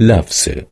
لفظ.